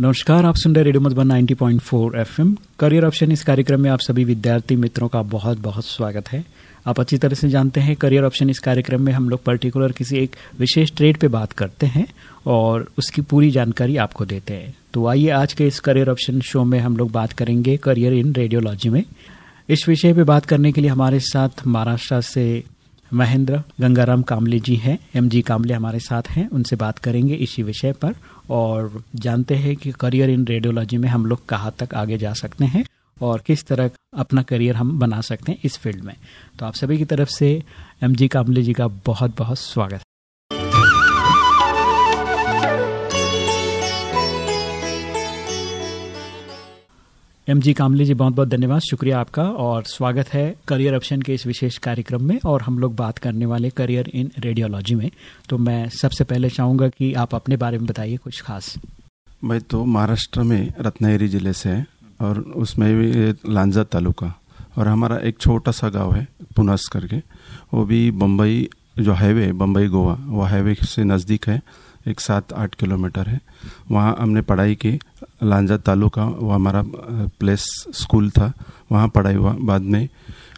नमस्कार, आप सुन रहे radio Madhuban 90.4 FM. Career option इस कार्यक्रम में आप सभी विद्यार्थी मित्रों का बहुत बहुत स्वागत है। आप अच्छी तरह से जानते हैं, करियर ऑप्शन इस कार्यक्रम में हम लोग पर्टिकुलर किसी एक विशेष ट्रेड पे बात करते हैं और उसकी पूरी जानकारी आपको देते हैं। तो आइए आज के इस करियर ऑप्शन शो में हम लोग बात करेंगे करियर इन रेडियोलॉजी में। इस विषय पे बात करने के लिए हमारे साथ महाराष्ट्र से महेंद्र गंगाराम कामले जी हैं एम जी कामले हमारे साथ हैं, उनसे बात करेंगे इसी विषय पर और जानते हैं कि करियर इन रेडियोलॉजी में हम लोग कहाँ तक आगे जा सकते हैं और किस तरह अपना करियर हम बना सकते हैं इस फ़ील्ड में। तो आप सभी की तरफ़ से एम जी कामले जी का बहुत बहुत स्वागत। एम जी कामले जी, बहुत बहुत धन्यवाद, शुक्रिया आपका, और स्वागत है करियर ऑप्शन के इस विशेष कार्यक्रम में, और हम लोग बात करने वाले करियर इन रेडियोलॉजी में। तो मैं सबसे पहले चाहूँगा कि आप अपने बारे में बताइए कुछ खास। मैं तो महाराष्ट्र में रत्नागिरी ज़िले से है, और उसमें भी लांजा तालुका, और हमारा एक छोटा सा गाँव है पुनस करके वो भी बम्बई जो हाईवे बम्बई गोवा, वो हाईवे से नज़दीक है। एक सात आठ किलोमीटर है। वहाँ हमने पढ़ाई की। लांजा तालुका, वो हमारा प्लेस स्कूल था। वहाँ पढ़ाई हुआ। बाद में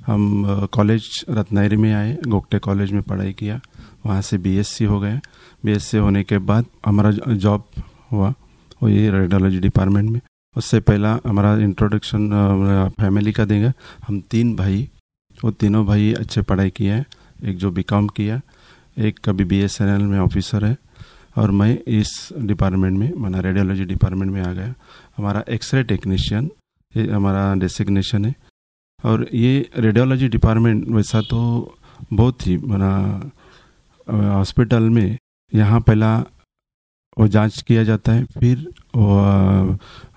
हम कॉलेज रत्नागिरी में आए। गोगटे कॉलेज में पढ़ाई किया। वहाँ से बीएससी हो गए बीएससी होने के बाद हमारा जॉब हुआ। वो ये रेडियोलॉजी डिपार्टमेंट में। उससे पहला हमारा इंट्रोडक्शन फैमिली का देगा। हम तीन भाई, वो तीनों भाई अच्छे पढ़ाई किए हैं। एक जो बी किया। एक कभी बीएसएनएल में ऑफिसर है। और मैं इस डिपार्टमेंट में, माना रेडियोलॉजी डिपार्टमेंट में आ गया। हमारा एक्सरे टेक्नीशियन ये हमारा डेसिग्नेशन है। और ये रेडियोलॉजी डिपार्टमेंट वैसा तो बहुत ही, माना हॉस्पिटल में यहाँ पहला वो जाँच किया जाता है, फिर वो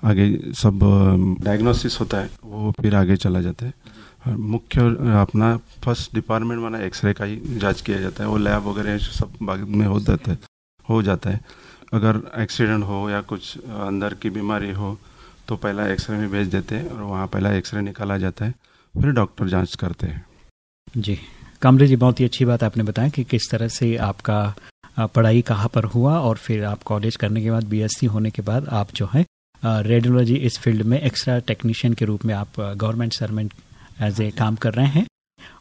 आगे सब डायग्नोसिस होता है, वो फिर आगे चला जाता है। और मुख्य अपना फ़र्स्ट डिपार्टमेंट वाला एक्सरे का ही जाँच किया जाता है, वो लैब वगैरह सब बाद में हो जाता है। हो जाता है। अगर एक्सीडेंट हो या कुछ अंदर की बीमारी हो तो पहला एक्सरे में भेज देते हैं और वहाँ पहला एक्सरे निकाला जाता है, फिर डॉक्टर जाँच करते हैं। जी। कामरे जी, बहुत ही अच्छी बात आपने बताया कि किस तरह से आपका पढ़ाई कहाँ पर हुआ और फिर आप कॉलेज करने के बाद बीएससी होने के बाद आप जो है रेडियोलॉजी इस फ़ील्ड में एक्स्ट्रा टेक्नीशियन के रूप में आप गवर्नमेंट सर्वेंट एज ए काम कर रहे हैं।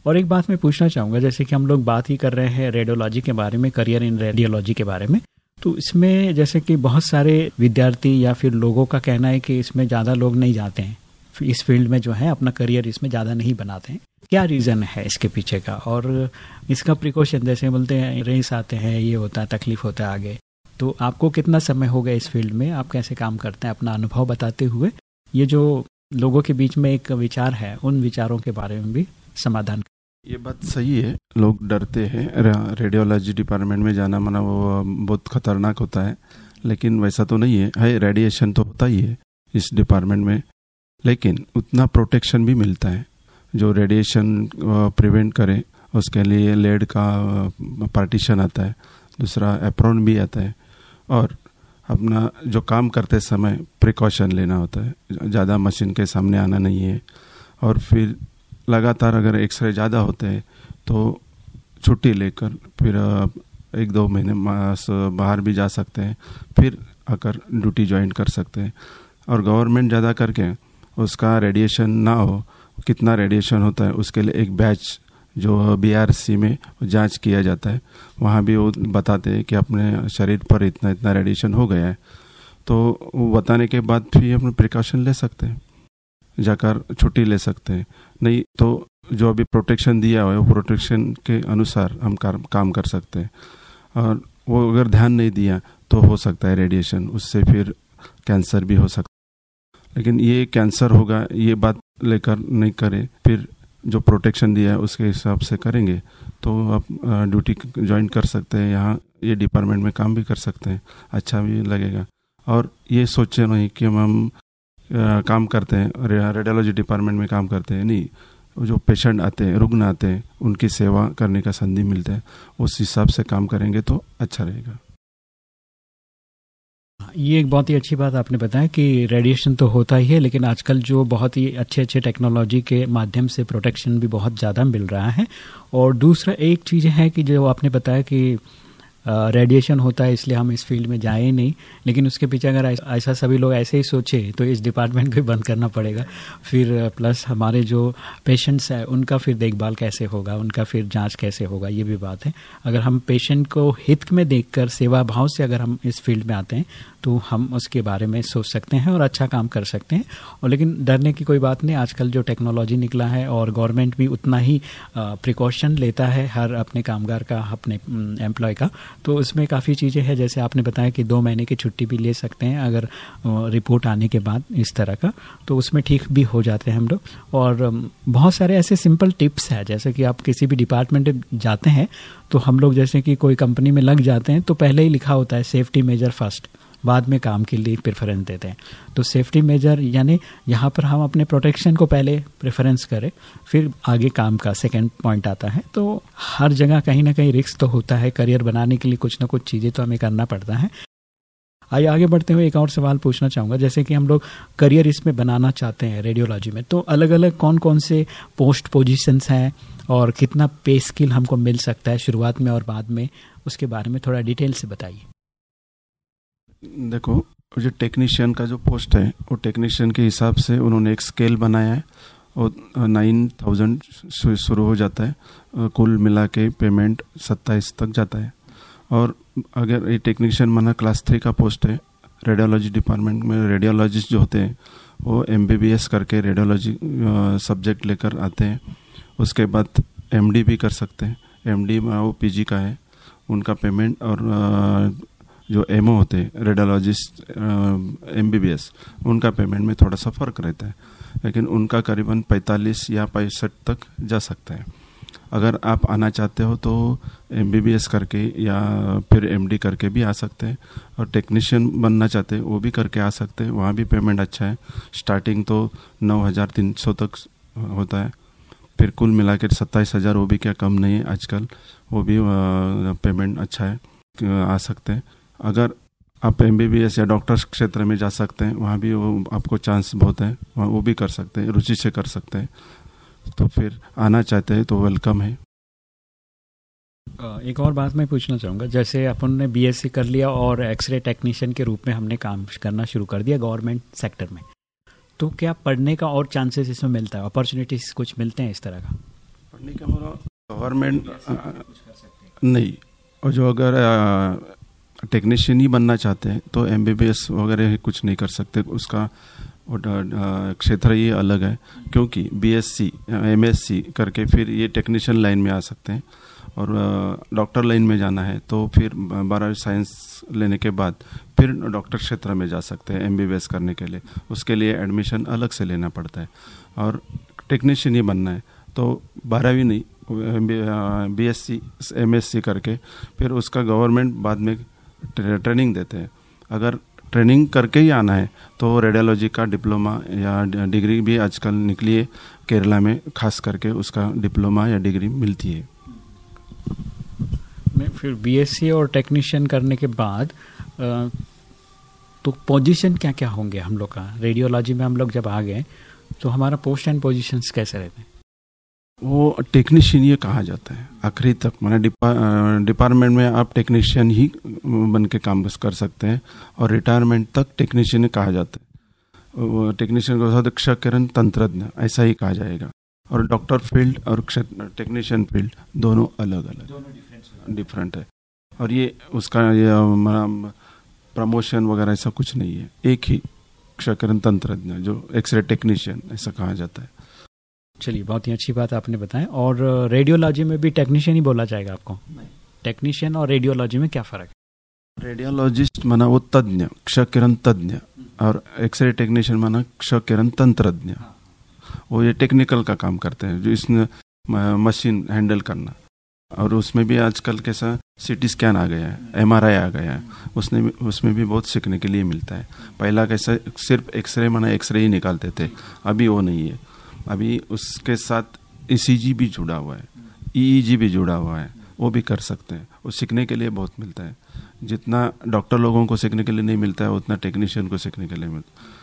और एक बात मैं पूछना चाहूँगा, जैसे कि हम लोग बात ही कर रहे हैं रेडियोलॉजी के बारे में करियर इन रेडियोलॉजी के बारे में तो इसमें जैसे कि बहुत सारे विद्यार्थी या फिर लोगों का कहना है कि इसमें ज़्यादा लोग नहीं जाते हैं। इस फ़ील्ड में जो है, अपना करियर इसमें ज़्यादा नहीं बनाते हैं। क्या रीज़न है इसके पीछे का? और इसका प्रिकॉशन जैसे बोलते हैं रेस आते हैं, ये होता है, तकलीफ़ होता है आगे। तो आपको कितना समय हो गया इस फ़ील्ड में? आप कैसे काम करते हैं? अपना अनुभव बताते हुए। ये जो लोगों के बीच में एक विचार है, उन विचारों के बारे में भी समाधान ये बात सही है। लोग डरते हैं। रेडियोलॉजी डिपार्टमेंट में जाना मना वो, बहुत खतरनाक होता है। लेकिन वैसा तो नहीं है। है रेडिएशन तो होता ही है इस डिपार्टमेंट में। लेकिन उतना प्रोटेक्शन भी मिलता है। जो रेडिएशन प्रिवेंट करे, उसके लिए लेड का पार्टीशन आता है। दूसरा एप्रोन भी आता है। और अपना जो काम करते समय प्रिकॉशन लेना होता है। ज़्यादा मशीन के सामने आना नहीं है। और फिर लगातार अगर एक्सरे ज़्यादा होते हैं तो छुट्टी लेकर फिर एक दो महीने बाहर भी जा सकते हैं, फिर आकर ड्यूटी ज्वाइन कर सकते हैं। और गवर्नमेंट ज़्यादा करके उसका रेडिएशन ना हो, कितना रेडिएशन होता है, उसके लिए एक बैच जो बीआरसी में जाँच किया जाता है, वहाँ भी वो बताते हैं कि अपने शरीर पर इतना इतना रेडिएशन हो गया है। तो बताने के बाद फिर अपने प्रिकॉशन ले सकते हैं, जाकर छुट्टी ले सकते हैं। नहीं तो जो अभी प्रोटेक्शन दिया हुआ है, वो प्रोटेक्शन के अनुसार हम काम कर सकते हैं। और वो अगर ध्यान नहीं दिया तो हो सकता है रेडिएशन उससे फिर कैंसर भी हो सकता है लेकिन ये कैंसर होगा, ये बात लेकर नहीं करें, फिर जो प्रोटेक्शन दिया है, उसके हिसाब से करेंगे तो आप ड्यूटी ज्वाइन कर सकते हैं, यहाँ ये डिपार्टमेंट में काम भी कर सकते हैं अच्छा भी लगेगा। और ये सोचे नहीं कि हम काम करते हैं रेडियोलॉजी डिपार्टमेंट में काम करते हैं, नहीं जो पेशेंट आते हैं, रुग्ण आते हैं, उनकी सेवा करने का संधि मिलता है, उस हिसाब से काम करेंगे तो अच्छा रहेगा। ये एक बहुत ही अच्छी बात आपने बताया कि रेडिएशन तो होता ही है, लेकिन आजकल जो बहुत ही अच्छे अच्छे टेक्नोलॉजी के माध्यम से प्रोटेक्शन भी बहुत ज़्यादा मिल रहा है। और दूसरा एक चीज़ है कि जो आपने बताया कि रेडिएशन होता है, इसलिए हम इस फ़ील्ड में जाए नहीं। लेकिन उसके पीछे अगर ऐसा सभी लोग ऐसे ही सोचे तो इस डिपार्टमेंट को बंद करना पड़ेगा। फिर प्लस हमारे जो पेशेंट्स हैं, उनका फिर देखभाल कैसे होगा, उनका फिर जाँच कैसे होगा, ये भी बात है। अगर हम पेशेंट को हित में देखकर, सेवा भाव से अगर हम इस फ़ील्ड में आते हैं तो हम उसके बारे में सोच सकते हैं और अच्छा काम कर सकते हैं। और लेकिन डरने की कोई बात नहीं, आजकल जो टेक्नोलॉजी निकला है और गवर्नमेंट भी उतना ही प्रिकॉशन लेता है हर अपने कामगार का, अपने एम्प्लॉय का। तो उसमें काफ़ी चीज़ें हैं, जैसे आपने बताया कि दो महीने की छुट्टी भी ले सकते हैं अगर रिपोर्ट आने के बाद इस तरह का। तो उसमें ठीक भी हो जाते हैं हम लोग। और बहुत सारे ऐसे सिंपल टिप्स हैं, जैसे कि आप किसी भी डिपार्टमेंट जाते हैं तो हम लोग जैसे कि कोई कंपनी में लग जाते हैं तो पहले ही लिखा होता है सेफ्टी मेजर फ़र्स्ट बाद में काम के लिए प्रेफरेंस देते हैं। तो सेफ्टी मेजर यानी यहाँ पर हम अपने प्रोटेक्शन को पहले प्रेफरेंस करें, फिर आगे काम का सेकेंड पॉइंट आता है। तो हर जगह कहीं ना कहीं रिस्क तो होता है करियर बनाने के लिए कुछ ना कुछ चीज़ें तो हमें करना पड़ता है। आइए आगे बढ़ते हुए एक और सवाल पूछना चाहूँगा। जैसे कि हम लोग करियर इसमें बनाना चाहते हैं रेडियोलॉजी में तो अलग अलग कौन कौन से पोस्ट पोजीशंस हैं और कितना पे स्किल हमको मिल सकता है शुरुआत में और बाद में? उसके बारे में थोड़ा डिटेल से बताइए। देखो, जो टेक्नीशियन का जो पोस्ट है, वो टेक्नीशियन के हिसाब से उन्होंने एक स्केल बनाया है और नाइन थाउज़ेंड शुरू हो जाता है। कुल मिला के पेमेंट सत्ताईस तक जाता है। और अगर ये टेक्नीशियन माना क्लास थ्री का पोस्ट है रेडियोलॉजी डिपार्टमेंट में रेडियोलॉजिस्ट जो होते हैं, वो एमबीबीएस करके रेडियोलॉजी सब्जेक्ट लेकर आते हैं। उसके बाद एमडी भी कर सकते हैं। एम डी वो पीजी का है। उनका पेमेंट और जो एमओ होते हैं रेडियोलॉजिस्ट एम उनका पेमेंट में थोड़ा सा फ़र्क रहता है, लेकिन उनका करीबन 45 या पैंसठ तक जा सकता है। अगर आप आना चाहते हो तो एमबीबीएस करके या फिर एमडी करके भी आ सकते हैं, और टेक्नीशियन बनना चाहते हैं, वो भी करके आ सकते हैं, वहाँ भी पेमेंट अच्छा है। स्टार्टिंग तो नौ हज़ार तीन सौ तक होता है, फिर कुल मिला के सत्ताईस हज़ार, वो भी क्या कम नहीं है आजकल, वो भी पेमेंट अच्छा है, आ सकते हैं। अगर आप एमबीबीएस या डॉक्टर क्षेत्र में जा सकते हैं वहाँ भी वो आपको चांस बहुत है। वहाँ वो भी कर सकते हैं रुचि से कर सकते हैं। तो फिर आना चाहते हैं तो वेलकम है। एक और बात मैं पूछना चाहूँगा। जैसे अपन ने बीएससी कर लिया और एक्सरे टेक्नीशियन के रूप में हमने काम करना शुरू कर दिया गवर्नमेंट सेक्टर में। तो क्या पढ़ने का और चांसेस इसमें मिलता है? अपॉर्चुनिटीज़ कुछ मिलते हैं इस तरह का? पढ़ने का गवर्नमेंट नहीं। और जो अगर टेक्नीशियन ही बनना चाहते हैं तो एमबीबीएस वगैरह कुछ नहीं कर सकते, उसका क्षेत्र ये अलग है, क्योंकि बीएससी एमएससी करके फिर ये टेक्नीशियन लाइन में आ सकते हैं, और डॉक्टर लाइन में जाना है तो फिर बारहवीं साइंस लेने के बाद फिर डॉक्टर क्षेत्र में जा सकते हैं एमबीबीएस करने के लिए, उसके लिए एडमिशन अलग से लेना पड़ता है, और टेक्नीशियन ही बनना है तो बारहवीं नहीं B S C M S C करके फिर उसका गवर्नमेंट बाद में ट्रेनिंग देते हैं। अगर ट्रेनिंग करके ही आना है तो रेडियोलॉजी का डिप्लोमा या डिग्री भी आजकल निकली है, केरला में, खास करके उसका डिप्लोमा या डिग्री मिलती है। मैं फिर बीएससी और टेक्नीशियन करने के बाद तो पोजीशन क्या क्या होंगे हम लोग का? रेडियोलॉजी में हम लोग जब आ गए तो हमारा पोस्ट एंड पोजीशंस कैसे रहते हैं? वो टेक्नीशियन ये कहा जाता है। आखिरी तक मैंने डिपार्टमेंट में आप टेक्नीशियन ही बन के काम कर सकते हैं और रिटायरमेंट तक टेक्नीशियन कहा जाता है। टेक्नीशियन को अधीक्षक किरण तंत्रज्ञ ऐसा ही कहा जाएगा। और डॉक्टर फ़ील्ड और टेक्नीशियन फ़ील्ड दोनों अलग अलग डिफरेंट है। और ये उसका ये प्रमोशन वगैरह ऐसा कुछ नहीं है। एक ही क्षकरण तंत्रज्ञ जो एक्सरे टेक्नीशियन ऐसा कहा जाता है। चलिए बहुत ही अच्छी बात आपने बताया और रेडियोलॉजी में भी टेक्नीशियन ही बोला जाएगा आपको? टेक्नीशियन और रेडियोलॉजी में क्या फ़र्क है? रेडियोलॉजिस्ट माना वो तज्ञ क्ष किरण तज्ञ और एक्सरे टेक्नीशियन माना क्ष किरण तंत्रज्ञ वो ये टेक्निकल का काम करते हैं जो इसने मशीन हैंडल करना। और उसमें भी आजकल कैसा सीटी स्कैन आ गया है एमआरआई आ गया है उसने भी उसमें भी बहुत सीखने के लिए मिलता है। पहला कैसा सिर्फ़ एक्सरे माना एक्सरे ही निकालते थे अभी वो नहीं है। अभी उसके साथ ई भी जुड़ा हुआ है। ईईजी भी जुड़ा हुआ है। वो भी कर सकते हैं। वो सीखने के लिए बहुत मिलता है। जितना डॉक्टर लोगों को सीखने के लिए नहीं मिलता है, उतना टेक्नीशियन को सीखने के लिए मिलता है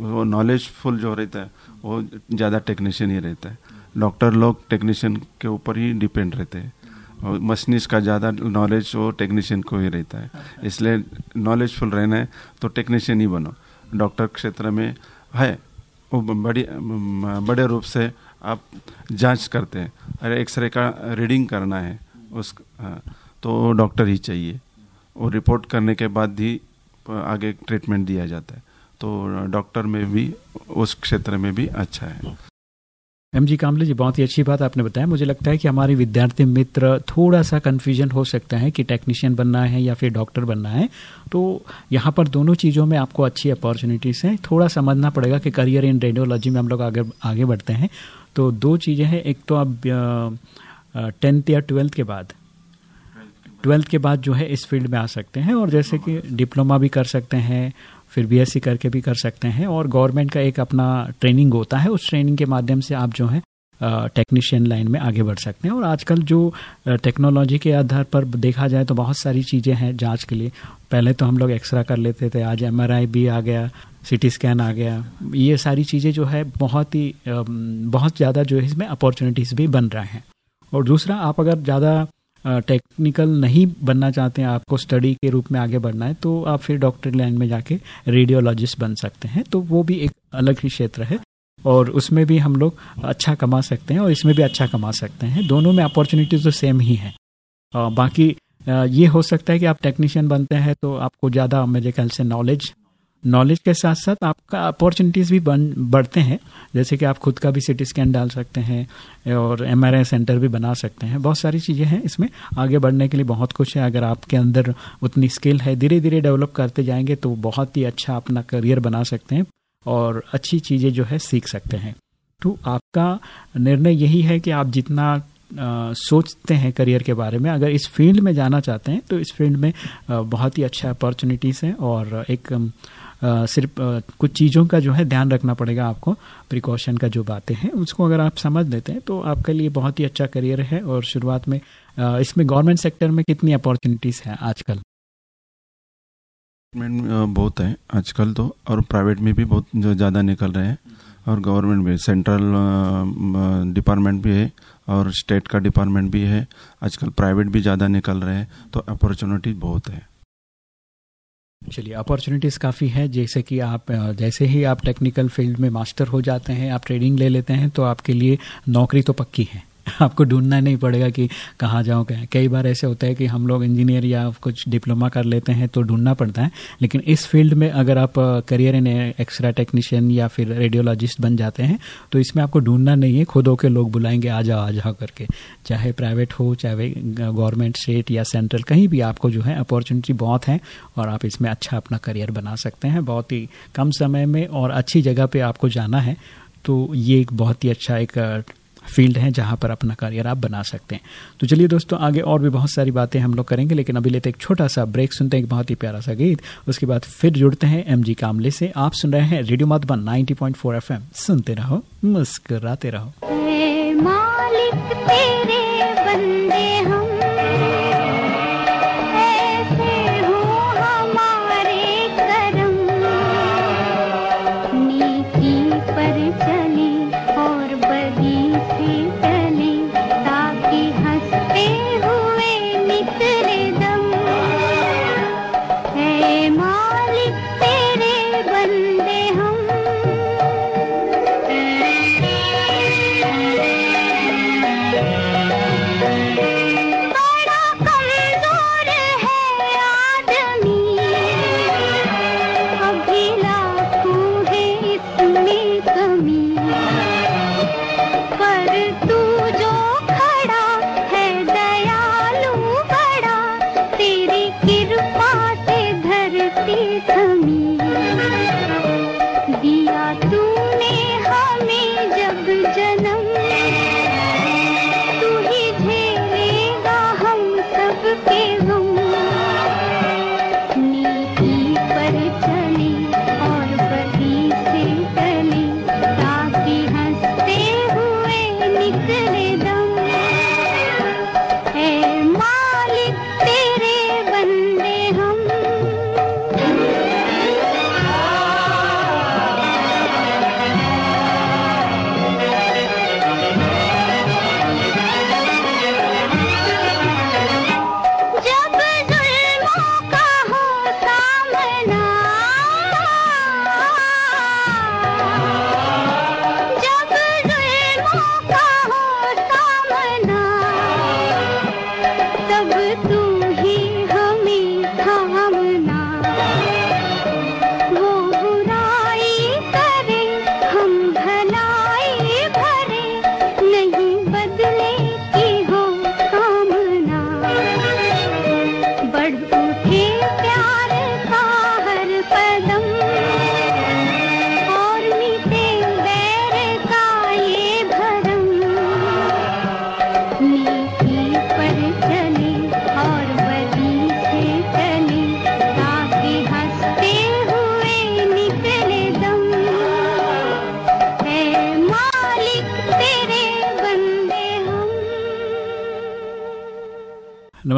वो नॉलेजफुल जो रहता है, वो ज़्यादा टेक्नीशियन ही रहता है। डॉक्टर लोग टेक्नीशियन के ऊपर ही डिपेंड रहते हैं। और मशीनिस्ट का ज़्यादा नॉलेज वो टेक्नीशियन को ही रहता है। इसलिए नॉलेजफुल रहना है तो टेक्नीशियन ही बनो। डॉक्टर क्षेत्र में है बड़ी बड़े रूप से आप जाँच करते हैं। अरे एक्सरे का रीडिंग करना है, उस तो डॉक्टर ही चाहिए। और रिपोर्ट करने के बाद ही आगे ट्रीटमेंट दिया जाता है। तो डॉक्टर में भी, उस क्षेत्र में भी अच्छा है। एम जी कामले जी बहुत ही अच्छी बात आपने बताया। मुझे लगता है कि हमारे विद्यार्थी मित्र थोड़ा सा कन्फ्यूज़न हो सकता है कि टेक्नीशियन बनना है या फिर डॉक्टर बनना है। तो यहाँ पर दोनों चीज़ों में आपको अच्छी अपॉर्चुनिटीज़ हैं। थोड़ा समझना पड़ेगा कि करियर इन रेडियोलॉजी में हम लोग आगे आगे बढ़ते हैं। तो दो चीज़ें हैं। एक तो आप टेंथ या ट्वेल्थ के बाद। ट्वेल्थ के बाद। जो है इस फ़ील्ड में आ सकते हैं और जैसे कि डिप्लोमा भी कर सकते हैं। फिर बीएससी करके भी कर सकते हैं और गवर्नमेंट का एक अपना ट्रेनिंग होता है। उस ट्रेनिंग के माध्यम से आप जो है टेक्नीशियन लाइन में आगे बढ़ सकते हैं। और आजकल जो टेक्नोलॉजी के आधार पर देखा जाए तो बहुत सारी चीज़ें हैं जाँच के लिए। पहले तो हम लोग एक्सरा कर लेते थे, आज एमआरआई भी आ गया सिटी स्कैन आ गया। ये सारी चीज़ें जो है बहुत ही बहुत ज़्यादा जो है इसमें अपॉर्चुनिटीज़ भी बन रहे हैं। और दूसरा, आप अगर ज़्यादा टेक्निकल नहीं बनना चाहते हैं, आपको स्टडी के रूप में आगे बढ़ना है तो आप फिर डॉक्टर लाइन में जाके रेडियोलॉजिस्ट बन सकते हैं तो वो भी एक अलग ही क्षेत्र है और उसमें भी हम लोग अच्छा कमा सकते हैं और इसमें भी अच्छा कमा सकते हैं। दोनों में अपॉर्चुनिटीज़ तो सेम ही है। बाकी ये हो सकता है कि आप टेक्नीशियन बनते हैं तो आपको ज़्यादा, मेरे ख्याल से नॉलेज नॉलेज के साथ साथ आपका अपॉर्चुनिटीज़ भी बन बढ़ते हैं। जैसे कि आप खुद का भी सिटी स्कैन डाल सकते हैं और एमआरआई सेंटर भी बना सकते हैं। बहुत सारी चीज़ें हैं इसमें। आगे बढ़ने के लिए बहुत कुछ है। अगर आपके अंदर उतनी स्किल है धीरे धीरे डेवलप करते जाएँगे तो बहुत ही अच्छा अपना करियर बना सकते हैं और अच्छी चीज़ें जो है सीख सकते हैं। तो आपका निर्णय यही है कि आप जितना आ, सोचते हैं करियर के बारे में अगर इस फ़ील्ड में जाना चाहते हैं तो इस फ़ील्ड में आ, बहुत ही अच्छा अपॉर्चुनिटीज़ हैं और एक सिर्फ़ कुछ चीज़ों का जो है ध्यान रखना पड़ेगा आपको, प्रिकॉशन का जो बातें हैं, उसको अगर आप समझ लेते हैं तो आपके लिए बहुत ही अच्छा करियर है और शुरुआत में इसमें गवर्नमेंट सेक्टर में कितनी अपॉर्चुनिटीज़ हैं आजकल? गवर्नमेंट बहुत है आजकल तो और प्राइवेट में भी बहुत ज़्यादा निकल रहे हैं, और गवर्नमेंट भी, सेंट्रल डिपार्टमेंट भी है, और स्टेट का डिपार्टमेंट भी है, आजकल प्राइवेट भी ज़्यादा निकल रहे हैं तो अपॉर्चुनिटी बहुत है। चलिए अपॉर्चुनिटीज़ काफ़ी हैं, जैसे कि आप जैसे ही आप टेक्निकल फ़ील्ड में मास्टर हो जाते हैं, आप ट्रेनिंग ले लेते हैं तो आपके लिए नौकरी तो पक्की है। आपको ढूंढना नहीं पड़ेगा कि कहाँ जाओ क्या कई बार ऐसे होता है कि हम लोग इंजीनियर या कुछ डिप्लोमा कर लेते हैं तो ढूंढना पड़ता है, लेकिन इस फ़ील्ड में अगर आप करियर इन एक्सरा टेक्नीशियन या फिर रेडियोलॉजिस्ट बन जाते हैं तो इसमें आपको ढूंढना नहीं है, खुद होकर लोग बुलाएँगे आ जाओ आ जाओ करके। चाहे प्राइवेट हो, चाहे गवर्नमेंट, स्टेट या सेंट्रल, कहीं भी आपको जो है अपॉर्चुनिटी बहुत है और आप इसमें अच्छा अपना करियर बना सकते हैं, बहुत ही कम समय में और अच्छी जगह पर आपको जाना है तो ये एक बहुत ही अच्छा एक फ़ील्ड हैं जहाँ पर अपना करियर आप बना सकते हैं। तो चलिए दोस्तों, आगे और भी बहुत सारी बातें हम लोग करेंगे, लेकिन अभी लेते एक छोटा सा ब्रेक सुनते हैं एक बहुत ही प्यारा सा गीत, उसके बाद फिर जुड़ते हैं एम जी कामले से। आप सुन रहे हैं रेडियो मधुबन 90.4 एफएम सुनते रहो, मुस्कराते रहो। मालिक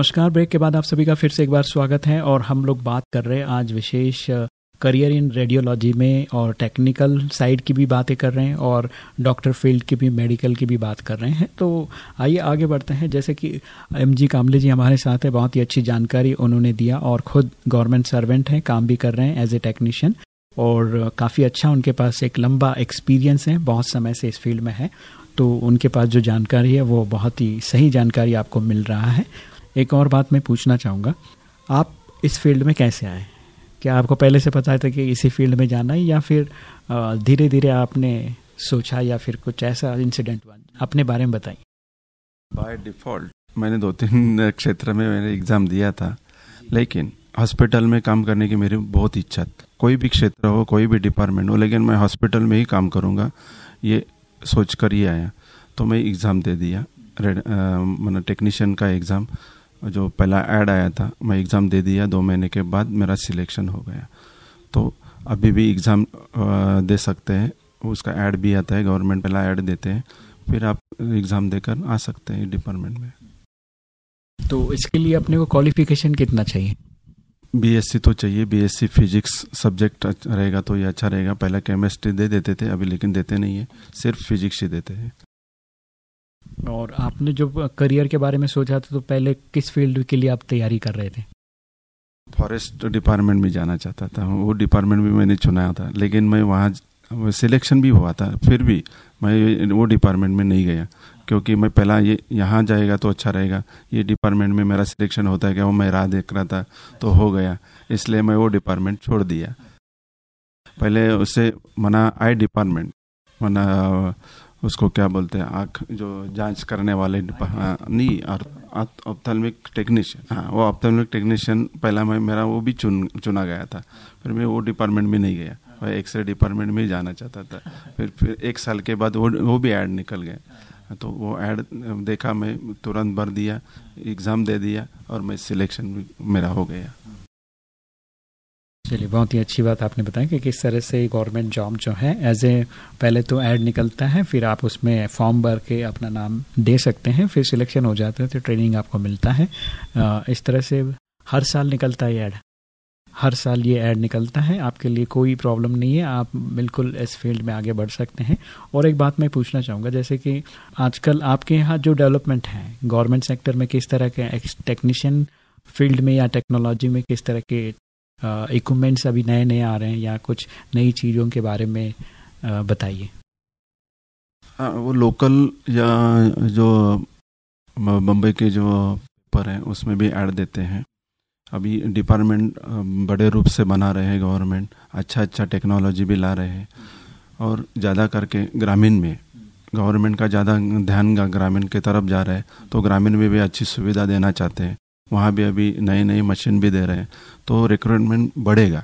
नमस्कार। ब्रेक के बाद आप सभी का फिर से एक बार स्वागत है और हम लोग बात कर रहे हैं आज विशेष करियर इन रेडियोलॉजी में और टेक्निकल साइड की भी बातें कर रहे हैं और डॉक्टर फ़ील्ड की भी, मेडिकल की भी बात कर रहे हैं। तो आइए आगे बढ़ते हैं। जैसे कि एम जी कामले जी हमारे साथ है, बहुत ही अच्छी जानकारी उन्होंने दिया और खुद गवर्नमेंट सर्वेंट हैं, काम भी कर रहे हैं एज ए टेक्नीशियन और काफ़ी अच्छा उनके पास एक लंबा एक्सपीरियंस है, बहुत समय से इस फ़ील्ड में है। तो उनके पास जो जानकारी है, वो बहुत ही सही जानकारी आपको मिल रहा है। एक और बात मैं पूछना चाहूँगा। आप इस फ़ील्ड में कैसे आए? क्या आपको पहले से पता था कि इसी फ़ील्ड में जाना है या फिर धीरे धीरे आपने सोचा या फिर कुछ ऐसा इंसिडेंट हुआ? अपने बारे में बताइए। बाय डिफ़ॉल्ट मैंने दो तीन क्षेत्र में मैंने एग्ज़ाम दिया था। लेकिन हॉस्पिटल में काम करने की मेरी बहुत इच्छा थी। कोई भी क्षेत्र हो, कोई भी डिपार्टमेंट हो, लेकिन मैं हॉस्पिटल में ही काम करूँगा, ये सोच कर ही आया। तो मैं एग्ज़ाम दे दिया। मतलब टेक्नीशियन का एग्ज़ाम जो पहला ऐड आया था मैं एग्ज़ाम दे दिया दो महीने के बाद मेरा सिलेक्शन हो गया। तो अभी भी एग्ज़ाम दे सकते हैं उसका ऐड भी आता है गवर्नमेंट पहला ऐड देते हैं फिर आप एग्ज़ाम देकर आ सकते हैं डिपार्टमेंट में। तो इसके लिए अपने को क्वालिफिकेशन कितना चाहिए? बीएससी तो चाहिए बीएससी फिजिक्स सब्जेक्ट रहेगा तो ये अच्छा रहेगा। पहले केमिस्ट्री दे देते थे अभी लेकिन देते नहीं है सिर्फ़ फिजिक्स ही देते हैं। और आपने जो करियर के बारे में सोचा था तो पहले किस फ़ील्ड के लिए आप तैयारी कर रहे थे? फॉरेस्ट डिपार्टमेंट में जाना चाहता था। वो डिपार्टमेंट भी मैंने चुना था, लेकिन मैं वहाँ सिलेक्शन भी हुआ था। फिर भी मैं वो डिपार्टमेंट में नहीं गया, क्योंकि मैं पहला ये, यहाँ जाएगा तो अच्छा रहेगा। ये डिपार्टमेंट में मेरा सिलेक्शन होता है क्या वो मैं राह देख रहा था तो हो गया। इसलिए मैं वो डिपार्टमेंट छोड़ दिया। पहले उसे मना आई डिपार्टमेंट, मना उसको क्या बोलते हैं, आँख जो जाँच करने वाले नहीं और ऑप्थेलमिक टेक्नीशियन हाँ वो ऑप्थेलमिक टेक्नीशियन पहला मैं, मेरा वो भी चुन, चुना गया था। फिर मैं वो डिपार्टमेंट में नहीं गया। मैं एक्सरे डिपार्टमेंट में ही जाना चाहता था। फिर फिर एक साल के बाद वो वो भी ऐड निकल गया। तो वो ऐड देखा मैं, तुरंत भर दिया एग्ज़ाम दे दिया, और मैं सिलेक्शन मेरा हो गया। चलिए, बहुत ही अच्छी बात आपने बताया कि किस तरह से गवर्नमेंट जॉब जो है एज ए पहले तो ऐड निकलता है, फिर आप उसमें फॉर्म भर के अपना नाम दे सकते हैं, फिर सिलेक्शन हो जाता है तो ट्रेनिंग आपको मिलता है। इस तरह से हर साल निकलता है ऐड। हर साल ये ऐड निकलता है, आपके लिए कोई प्रॉब्लम नहीं है, आप बिल्कुल इस फ़ील्ड में आगे बढ़ सकते हैं। और एक बात मैं पूछना चाहूँगा, जैसे कि आजकल आपके यहाँ जो डेवलपमेंट है, गवर्नमेंट सेक्टर में किस तरह के टेक्नीशियन फ़ील्ड में या टेक्नोलॉजी में किस तरह के इक्विपमेंट्स अभी नए नए आ रहे हैं या कुछ नई चीज़ों के बारे में बताइए। वो लोकल या जो बम्बई के जो पेपर हैं, उसमें भी ऐड देते हैं। अभी डिपार्टमेंट बड़े रूप से बना रहे हैं गवर्नमेंट अच्छा अच्छा टेक्नोलॉजी भी ला रहे हैं। और ज़्यादा करके ग्रामीण में गवर्नमेंट का ज़्यादा ध्यान ग्रामीण की तरफ़ जा रहा है तो ग्रामीण में भी अच्छी सुविधा देना चाहते हैं। वहाँ भी अभी नई नई मशीन भी दे रहे हैं। तो रिक्रूटमेंट बढ़ेगा,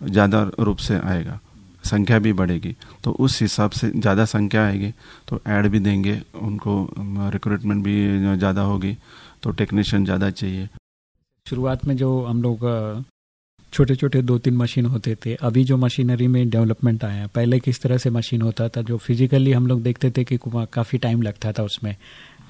ज़्यादा रूप से आएगा, संख्या भी बढ़ेगी। तो उस हिसाब से ज़्यादा संख्या आएगी तो ऐड भी देंगे, उनको रिक्रूटमेंट भी ज़्यादा होगी तो टेक्नीशियन ज़्यादा चाहिए। शुरुआत में जो हम लोग छोटे छोटे दो तीन मशीन होते थे, अभी जो मशीनरी में डेवलपमेंट आया, पहले किस तरह से मशीन होता था, जो फिजिकली हम लोग देखते थे कि काफ़ी टाइम लगता था उसमें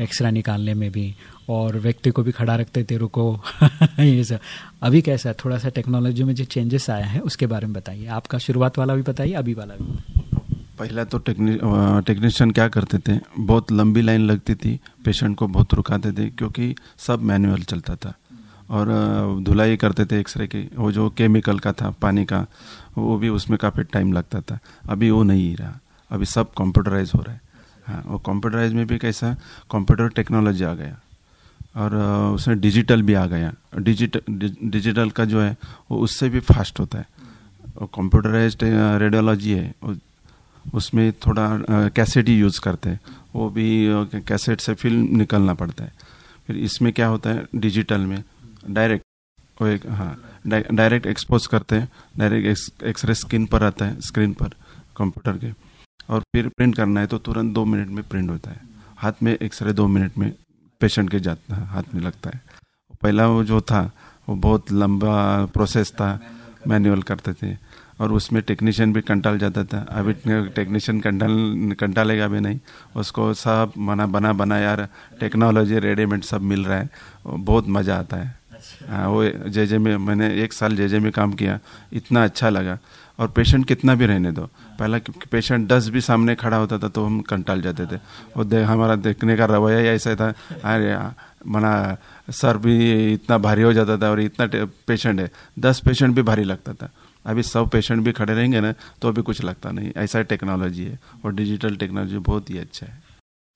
एक्सरा निकालने में भी, और व्यक्ति को भी खड़ा रखते थे रुको ये सब। अभी कैसा है? थोड़ा सा टेक्नोलॉजी में जो चेंजेस आया है, उसके बारे में बताइए। आपका शुरुआत वाला भी बताइए, अभी वाला भी। पहला तो टेक्नीशियन क्या करते थे? बहुत लंबी लाइन लगती थी पेशेंट को बहुत रुकाते थे, क्योंकि सब मैनुअल चलता था। और धुलाई करते थे एक्सरे की, वो जो केमिकल का था, पानी का, वो भी उसमें काफ़ी टाइम लगता था। अभी वो नहीं रहा। अभी सब कंप्यूटराइज हो रहा है। हाँ और कंप्यूटराइज में भी कैसा कंप्यूटर टेक्नोलॉजी आ गया। और उसमें डिजिटल भी आ गया। डिजिटल डिजिटल का जो है, वो उससे भी फास्ट होता है। और कंप्यूटराइज रेडियोलॉजी है। उसमें थोड़ा कैसेट ही यूज़ करते हैं। वो भी कैसेट से फ़िल्म निकलना पड़ता है। फिर इसमें क्या होता है? डिजिटल में डायरेक्ट वो एक हाँ डायरेक्ट एक्सपोज करते हैं। डायरेक्ट एक्सरे स्क्रीन पर आता है स्क्रीन पर कंप्यूटर के। और फिर प्रिंट करना है तो तुरंत दो मिनट में प्रिंट होता है। हाथ में एक्सरे दो मिनट में पेशेंट के जाता है हाथ में लगता है। पहला वो जो था वो बहुत लंबा प्रोसेस था मैनुअल करते थे। और उसमें टेक्नीशियन भी कंटाल जाता था। अभी टेक्नीशियन कंटाल कंटालेगा भी नहीं। उसको सब मना बना बना यार टेक्नोलॉजी रेडीमेड सब मिल रहा है। बहुत मज़ा आता है। हाँ वो जे जे में मैंने एक साल जे जे में काम किया। इतना अच्छा लगा। और पेशेंट कितना भी रहने दो। पहला पेशेंट दस भी सामने खड़ा होता था तो हम कंटाल जाते थे। और दे, हमारा देखने का रवैया ऐसा था अरे मना सर भी इतना भारी हो जाता था और इतना पेशेंट है। दस पेशेंट भी भारी लगता था। अभी सब पेशेंट भी खड़े रहेंगे ना तो अभी कुछ लगता नहीं। ऐसा टेक्नोलॉजी है और डिजिटल टेक्नोलॉजी बहुत ही अच्छा है।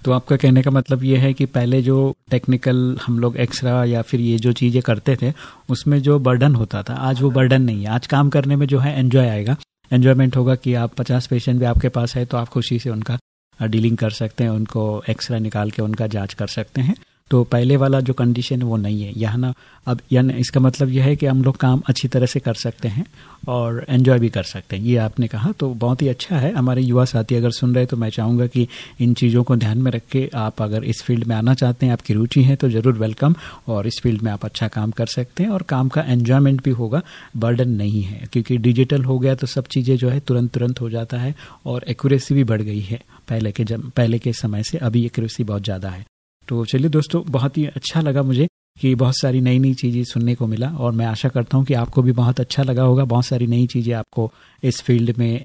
तो आपका कहने का मतलब ये है कि पहले जो टेक्निकल हम लोग एक्सरा या फिर ये जो चीज़ें करते थे, उसमें जो बर्डन होता था, आज वो बर्डन नहीं है। आज काम करने में जो है एन्जॉय आएगा। एन्जॉयमेंट होगा कि आप पचास पेशेंट भी आपके पास है तो आप खुशी से उनका डीलिंग कर सकते हैं, उनको एक्सरा निकाल के उनका जाँच कर सकते हैं। तो पहले वाला जो कंडीशन है, वो नहीं है। यहाँ ना, अब यानी इसका मतलब यह है कि हम लोग काम अच्छी तरह से कर सकते हैं और एन्जॉय भी कर सकते हैं। ये आपने कहा तो बहुत ही अच्छा है। हमारे युवा साथी अगर सुन रहे तो मैं चाहूँगा कि इन चीज़ों को ध्यान में रख के आप अगर इस फ़ील्ड में आना चाहते हैं, आपकी रुचि है तो ज़रूर वेलकम और इस फ़ील्ड में आप अच्छा काम कर सकते हैं और काम का एन्जॉयमेंट भी होगा। बर्डन नहीं है, क्योंकि डिजिटल हो गया तो सब चीज़ें जो है तुरंत तुरंत हो जाता है और एक्यूरेसी भी बढ़ गई है। पहले के जब पहले के समय से अभी एक्यूरेसी बहुत ज़्यादा है। तो चलिए दोस्तों, बहुत ही अच्छा लगा मुझे कि बहुत सारी नई नई चीज़ें सुनने को मिला और मैं आशा करता हूँ कि आपको भी बहुत अच्छा लगा होगा। बहुत सारी नई चीज़ें आपको इस फ़ील्ड में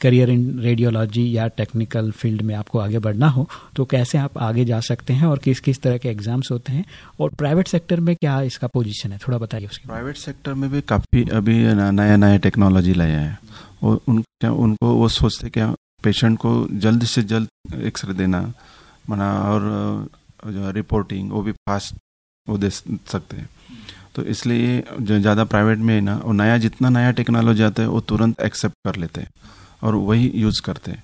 करियर इन रेडियोलॉजी या टेक्निकल फ़ील्ड में आपको आगे बढ़ना हो तो कैसे आप आगे जा सकते हैं और किस किस तरह के एग्ज़ाम्स होते हैं और प्राइवेट सेक्टर में क्या इसका पोजिशन है? थोड़ा बताइए उसके प्राइवेट सेक्टर में भी काफ़ी अभी नया नया टेक्नोलॉजी लाया है और उन, क्या उनको वो सोचते क्या पेशेंट को जल्द से जल्द एक्सरे देना, मना और जो रिपोर्टिंग वो भी फास्ट वो दे सकते हैं। तो इसलिए जो ज़्यादा प्राइवेट में है ना वो नया जितना नया टेक्नोलॉजी आता है वो तुरंत एक्सेप्ट कर लेते हैं और वही यूज़ करते हैं।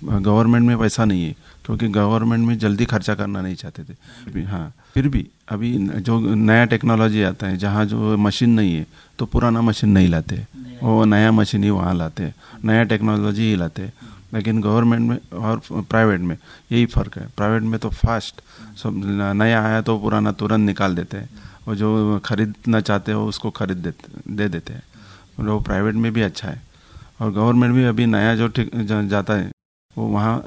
गवर्नमेंट में वैसा नहीं है क्योंकि गवर्नमेंट में जल्दी खर्चा करना नहीं चाहते थे। हाँ फिर भी अभी जो नया टेक्नोलॉजी आता है जहाँ जो मशीन नहीं है तो पुराना मशीन नहीं लाते। वो नया मशीन ही वहाँ लाते नया टेक्नोलॉजी ही लाते लेकिन गवर्नमेंट में और प्राइवेट में यही फ़र्क है। प्राइवेट में तो फास्ट, सब नया आया तो पुराना तुरंत निकाल देते हैं। और जो खरीदना चाहते हो उसको खरीद देते, दे देते हैं। वो प्राइवेट में भी अच्छा है। और गवर्नमेंट भी अभी नया जो जाता है, वो वहाँ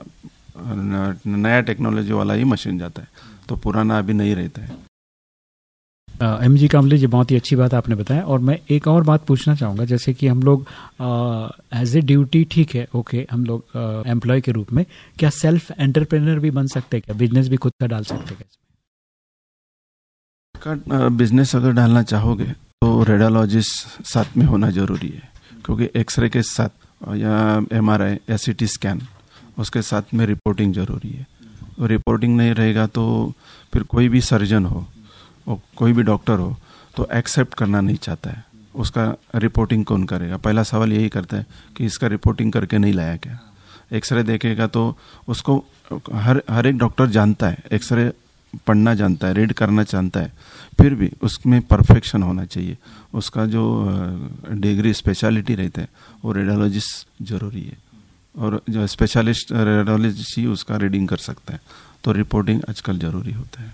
नया टेक्नोलॉजी वाला ही मशीन जाता है। तो पुराना अभी नहीं रहता है। एम जी कामले जी बहुत ही अच्छी बात आपने बताया। और मैं एक और बात पूछना चाहूँगा, जैसे कि हम लोग एज ए ड्यूटी ठीक है ओके हम लोग एम्प्लॉय के रूप में, क्या सेल्फ एंटरप्रेनर भी बन सकते हैं? क्या बिज़नेस भी खुद का डाल सकते हैं? का बिज़नेस अगर डालना चाहोगे तो रेडियोलॉजिस्ट साथ में होना ज़रूरी है। क्योंकि एक्सरे के साथ या एम आर आई या सी टी स्कैन उसके साथ में रिपोर्टिंग ज़रूरी है। रिपोर्टिंग नहीं रहेगा तो फिर कोई भी सर्जन हो और कोई भी डॉक्टर हो तो एक्सेप्ट करना नहीं चाहता है। उसका रिपोर्टिंग कौन करेगा? पहला सवाल यही करता है कि इसका रिपोर्टिंग करके नहीं लाया क्या? एक्सरे देखेगा तो उसको हर हर एक डॉक्टर जानता है एक्सरे पढ़ना जानता है रीड करना जानता है, फिर भी उसमें परफेक्शन होना चाहिए। उसका जो डिग्री स्पेशलिटी रहता है, वो रेडियोलॉजिस्ट ज़रूरी है। और जो स्पेशलिस्ट रेडियोलॉजिस्ट ही उसका रीडिंग कर सकता है। तो रिपोर्टिंग आजकल ज़रूरी होता है।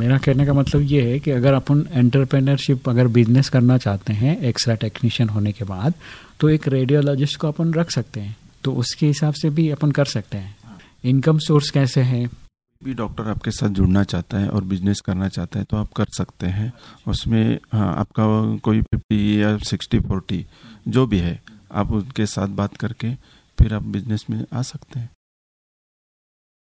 मेरा कहने का मतलब ये है कि अगर अपन एंटरप्रेनरशिप अगर बिज़नेस करना चाहते हैं एक्स्ट्रा टेक्नीशियन होने के बाद तो एक रेडियोलॉजिस्ट को अपन रख सकते हैं। तो उसके हिसाब से भी अपन कर सकते हैं। इनकम सोर्स कैसे है? भी डॉक्टर आपके साथ जुड़ना चाहता है और बिज़नेस करना चाहता है तो आप कर सकते हैं। उसमें हाँ आपका कोई फिफ्टी या सिक्सटी फोर्टी जो भी है, आप उनके साथ बात करके फिर आप बिज़नेस में आ सकते हैं।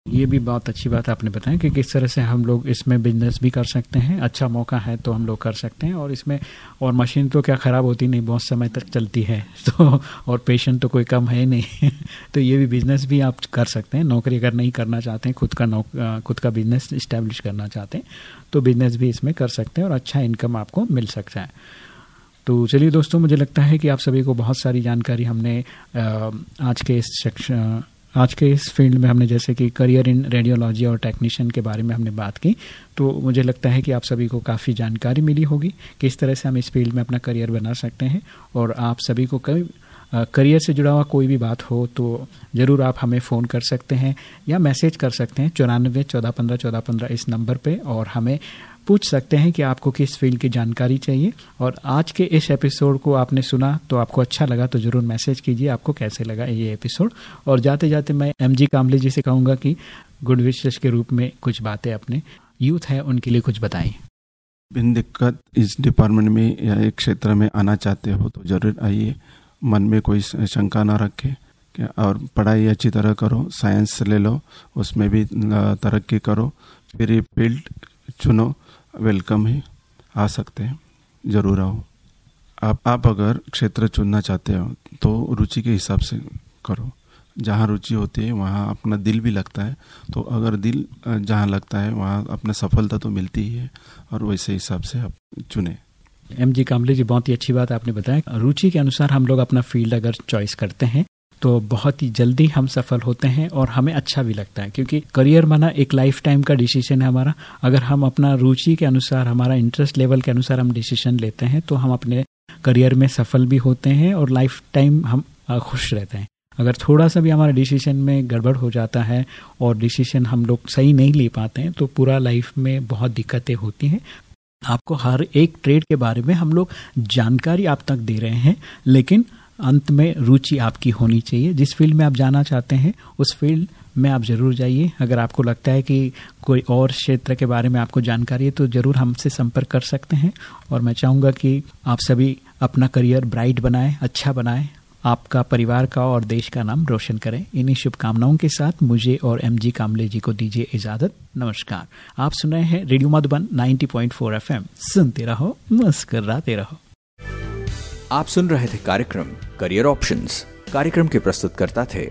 ये भी बहुत अच्छी बात आपने बताया कि किस तरह से हम लोग इसमें बिज़नेस भी कर सकते हैं अच्छा मौका है तो हम लोग कर सकते हैं, और इसमें, और मशीन तो क्या ख़राब होती नहीं, बहुत समय तक चलती है तो और पेशेंट तो कोई कम है नहीं तो ये भी बिज़नेस भी आप कर सकते हैं, नौकरी अगर नहीं करना चाहते हैं, खुद का नौ खुद का बिज़नेस इस्टेब्लिश करना चाहते हैं तो बिज़नेस भी इसमें कर सकते हैं, और अच्छा इनकम आपको मिल सकता है। तो चलिए दोस्तों, मुझे लगता है कि आप सभी को बहुत सारी जानकारी हमने आज के इस सेक्शन आज के इस फ़ील्ड में हमने जैसे कि करियर इन रेडियोलॉजी और टेक्नीशियन के बारे में हमने बात की तो मुझे लगता है कि आप सभी को काफ़ी जानकारी मिली होगी किस तरह से हम इस फ़ील्ड में अपना करियर बना सकते हैं और आप सभी को कई करियर से जुड़ा हुआ कोई भी बात हो तो ज़रूर आप हमें फ़ोन कर सकते हैं या मैसेज कर सकते हैं, चौरानबे चौदह पंद्रह चौदह पंद्रह इस नंबर पे और हमें पूछ सकते हैं कि आपको किस फ़ील्ड की जानकारी चाहिए। और आज के इस एपिसोड को आपने सुना तो आपको अच्छा लगा तो ज़रूर मैसेज कीजिए आपको कैसे लगा ये एपिसोड। और जाते जाते मैं एम जी कामले जी से कहूँगा कि गुड विशेष के रूप में कुछ बातें अपने यूथ है, उनके लिए कुछ बताएँ। बिन दिक्कत इस डिपार्टमेंट में या एक क्षेत्र में आना चाहते हो तो ज़रूर आइए, मन में कोई शंका ना रखे। और पढ़ाई अच्छी तरह करो, साइंस ले लो, उसमें भी तरक्की करो, फिर ये फ़ील्ड चुनो। वेलकम है। आ सकते हैं। ज़रूर आओ। आप आप अगर क्षेत्र चुनना चाहते हो तो रुचि के हिसाब से करो। जहाँ रुचि होती है, वहाँ अपना दिल भी लगता है। तो अगर दिल जहाँ लगता है, वहाँ अपना सफलता तो मिलती ही है, और वैसे हिसाब से आप चुने। एम जी कामले जी, बहुत ही अच्छी बात आपने बताया। रुचि के अनुसार हम लोग अपना फ़ील्ड अगर चॉइस करते हैं तो बहुत ही जल्दी हम सफल होते हैं और हमें अच्छा भी लगता है, क्योंकि करियर माना एक लाइफ टाइम का डिसीज़न है हमारा। अगर हम अपना रुचि के अनुसार, हमारा इंटरेस्ट लेवल के अनुसार हम डिसीज़न लेते हैं तो हम अपने करियर में सफल भी होते हैं और लाइफ टाइम हम खुश रहते हैं। अगर थोड़ा सा भी हमारा डिसीज़न में गड़बड़ हो जाता है और डिसीज़न हम लोग सही नहीं ले पाते हैं तो पूरा लाइफ में बहुत दिक्कतें होती हैं। आपको हर एक ट्रेड के बारे में हम लोग जानकारी आप तक दे रहे हैं, लेकिन अंत में रुचि आपकी होनी चाहिए। जिस फ़ील्ड में आप जाना चाहते हैं, उस फ़ील्ड में आप ज़रूर जाइए। अगर आपको लगता है कि कोई और क्षेत्र के बारे में आपको जानकारी है तो ज़रूर हमसे संपर्क कर सकते हैं। और मैं चाहूँगा कि आप सभी अपना करियर ब्राइट बनाएँ अच्छा बनाएँ। आपका परिवार का और देश का नाम रोशन करें। इन्हीं शुभकामनाओं के साथ मुझे और एम जी कामले जी को दीजिए इजाज़त। नमस्कार। आप सुन रहे हैं रेडियो मधुबन 90.4 एफएम सुनते रहो, मुस्कराते रहो। आप सुन रहे थे कार्यक्रम करियर ऑप्शंस कार्यक्रम के प्रस्तुतकर्ता थे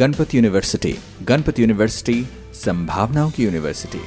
गणपति यूनिवर्सिटी गणपति यूनिवर्सिटी संभावनाओं की यूनिवर्सिटी